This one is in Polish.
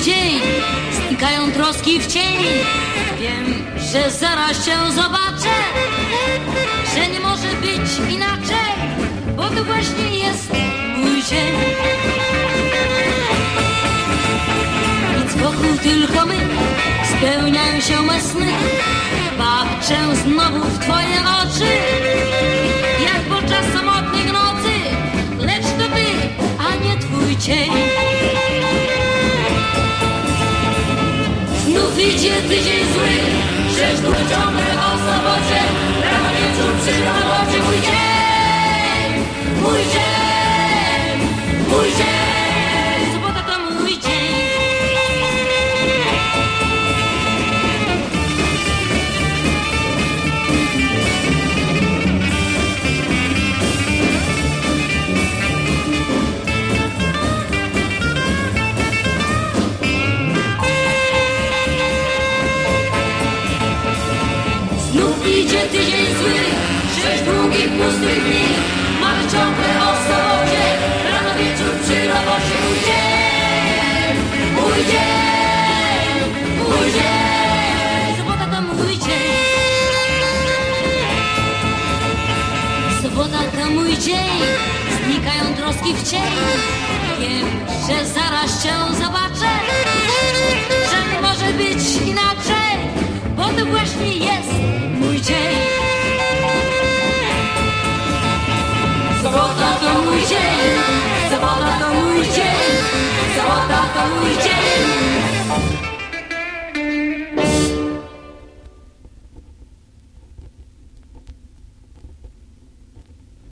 znikają troski w cieni. Wiem, że zaraz cię zobaczę Że nie może być inaczej Bo to właśnie jest mój dzień. Nic wokół tylko my Spełniają się me sny. Patrzę znowu w twoje oczy. Jak podczas samotnych nocy Lecz to ty, a nie twój cień Idzie tydzień zły Rzecz ciągle o sobocie Rano wieczór przy robocie Mój idzie tydzień zły Sześć długich, pustych dni. Mamy ciągle o sobocie Rano wieczór przy robocie dzień, mój dzień. Sobota to mój dzień. Sobota to mój dzień. Znikają troski w cień. Wiem, że zaraz cię zobaczę volta do jeito.